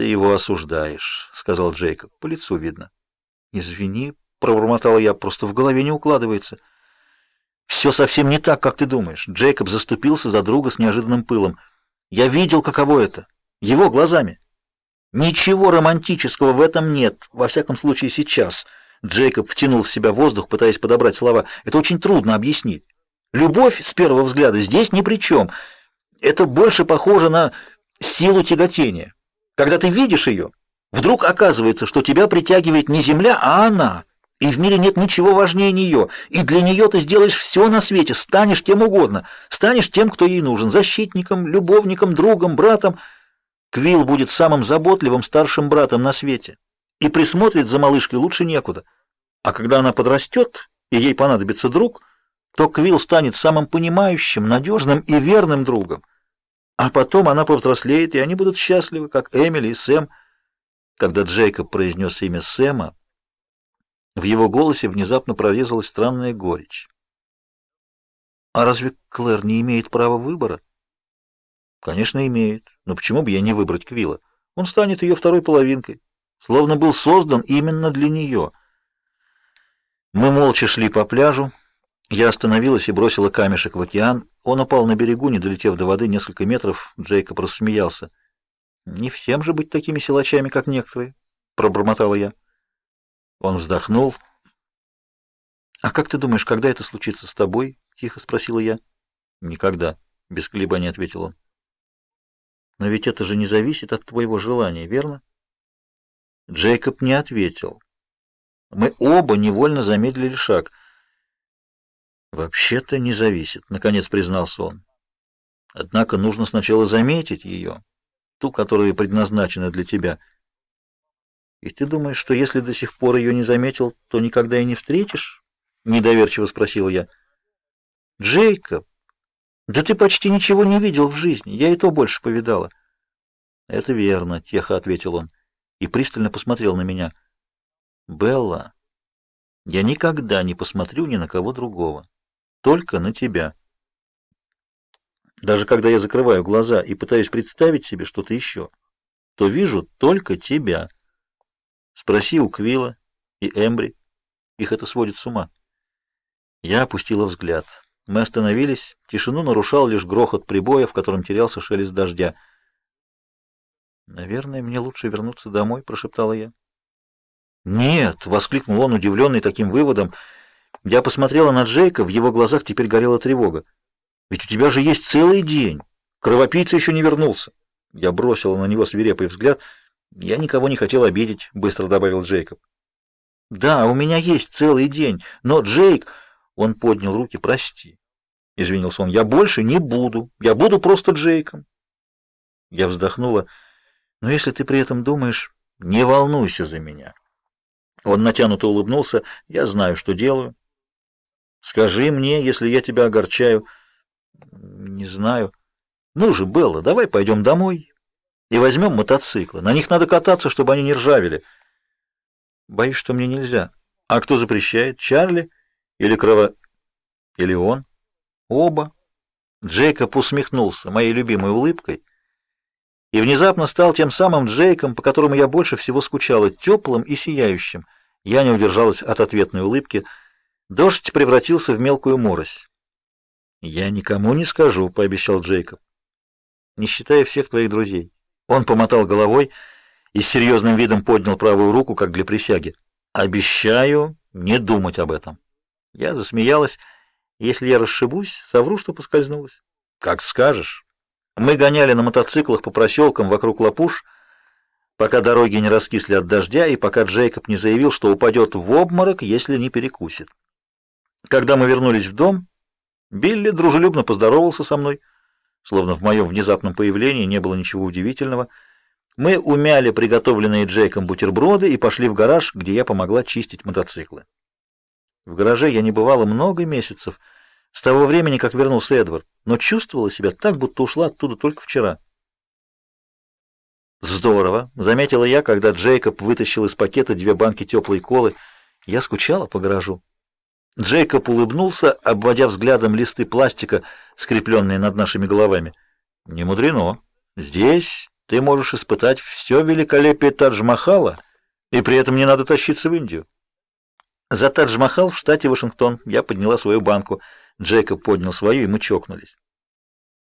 «Ты его осуждаешь», — сказал Джейкоб. «По лицу видно». «Извини», — пробормотала я, — «просто в голове не укладывается». «Все совсем не так, как ты думаешь». Джейкоб заступился за друга с неожиданным пылом. «Я видел, каково это. Его глазами». «Ничего романтического в этом нет, во всяком случае сейчас». Джейкоб втянул в себя воздух, пытаясь подобрать слова. «Это очень трудно объяснить. Любовь, с первого взгляда, здесь ни при чем. Это больше похоже на силу тяготения. Когда ты видишь ее, вдруг оказывается, что тебя притягивает не земля, а она, и в мире нет ничего важнее нее, и для нее ты сделаешь все на свете, станешь кем угодно, станешь тем, кто ей нужен, защитником, любовником, другом, братом. Квилл будет самым заботливым старшим братом на свете и присмотрит за малышкой лучше некуда. А когда она подрастет, и ей понадобится друг, то Квилл станет самым понимающим, надежным и верным другом. А потом она повзрослеет, и они будут счастливы, как Эмили и Сэм. Когда Джейкоб произнес имя Сэма, в его голосе внезапно прорезалась странная горечь. А разве Клэр не имеет права выбора? Конечно, имеет. Но почему бы я не выбрать Квилла? Он станет ее второй половинкой, словно был создан именно для нее. Мы молча шли по пляжу. Я остановилась и бросила камешек в океан. Он упал на берегу, не долетев до воды несколько метров. Джейкоб рассмеялся. «Не всем же быть такими силачами, как некоторые», — пробормотала я. Он вздохнул. «А как ты думаешь, когда это случится с тобой?» — тихо спросила я. «Никогда», — без колебаний ответил он. «Но ведь это же не зависит от твоего желания, верно?» Джейкоб не ответил. Мы оба невольно замедлили шаг — Вообще-то не зависит, наконец признался он. Однако нужно сначала заметить ее, ту, которая предназначена для тебя. И ты думаешь, что если до сих пор ее не заметил, то никогда и не встретишь? недоверчиво спросил я. Джейкоб, да ты почти ничего не видел в жизни, я и то больше повидала. Это верно, тихо ответил он и пристально посмотрел на меня. Белла, я никогда не посмотрю ни на кого другого только на тебя. Даже когда я закрываю глаза и пытаюсь представить себе что-то еще, то вижу только тебя. Спроси у Квилла и Эмбри, их это сводит с ума. Я опустила взгляд. Мы остановились, тишину нарушал лишь грохот прибоя, в котором терялся шелест дождя. Наверное, мне лучше вернуться домой, прошептала я. Нет, воскликнул он, удивленный таким выводом. Я посмотрела на Джейка, в его глазах теперь горела тревога. «Ведь у тебя же есть целый день. Кровопийца еще не вернулся». Я бросила на него свирепый взгляд. «Я никого не хотел обидеть», — быстро добавил Джейкоб. «Да, у меня есть целый день, но Джейк...» Он поднял руки. «Прости», — извинился он. «Я больше не буду. Я буду просто Джейком». Я вздохнула. «Но если ты при этом думаешь, не волнуйся за меня». Он натянуто улыбнулся. «Я знаю, что делаю. Скажи мне, если я тебя огорчаю. Не знаю. Ну же, Белла, давай пойдем домой и возьмем мотоциклы. На них надо кататься, чтобы они не ржавели. Боюсь, что мне нельзя. А кто запрещает? Чарли или Крово... Или он? Оба. Джейкоб усмехнулся моей любимой улыбкой и внезапно стал тем самым Джейком, по которому я больше всего скучала, теплым и сияющим. Я не удержалась от ответной улыбки — Дождь превратился в мелкую морось. «Я никому не скажу», — пообещал Джейкоб. «Не считая всех твоих друзей». Он помотал головой и с серьезным видом поднял правую руку, как для присяги. «Обещаю не думать об этом». Я засмеялась. «Если я расшибусь, совру, что поскользнулась». «Как скажешь». Мы гоняли на мотоциклах по проселкам вокруг Лапуш, пока дороги не раскисли от дождя и пока Джейкоб не заявил, что упадет в обморок, если не перекусит. Когда мы вернулись в дом, Билли дружелюбно поздоровался со мной, словно в моем внезапном появлении не было ничего удивительного. Мы умяли приготовленные Джейком бутерброды и пошли в гараж, где я помогла чистить мотоциклы. В гараже я не бывала много месяцев, с того времени, как вернулся Эдвард, но чувствовала себя так, будто ушла оттуда только вчера. Здорово, заметила я, когда Джейкоб вытащил из пакета две банки теплой колы. Я скучала по гаражу. Джейкоб улыбнулся, обводя взглядом листы пластика, скрепленные над нашими головами. Не мудрено. Здесь Ты можешь испытать все великолепие Тадж-Махала, и при этом не надо тащиться в Индию. За Тадж-Махал в штате Вашингтон я подняла свою банку. Джейкоб поднял свою, и мы чокнулись.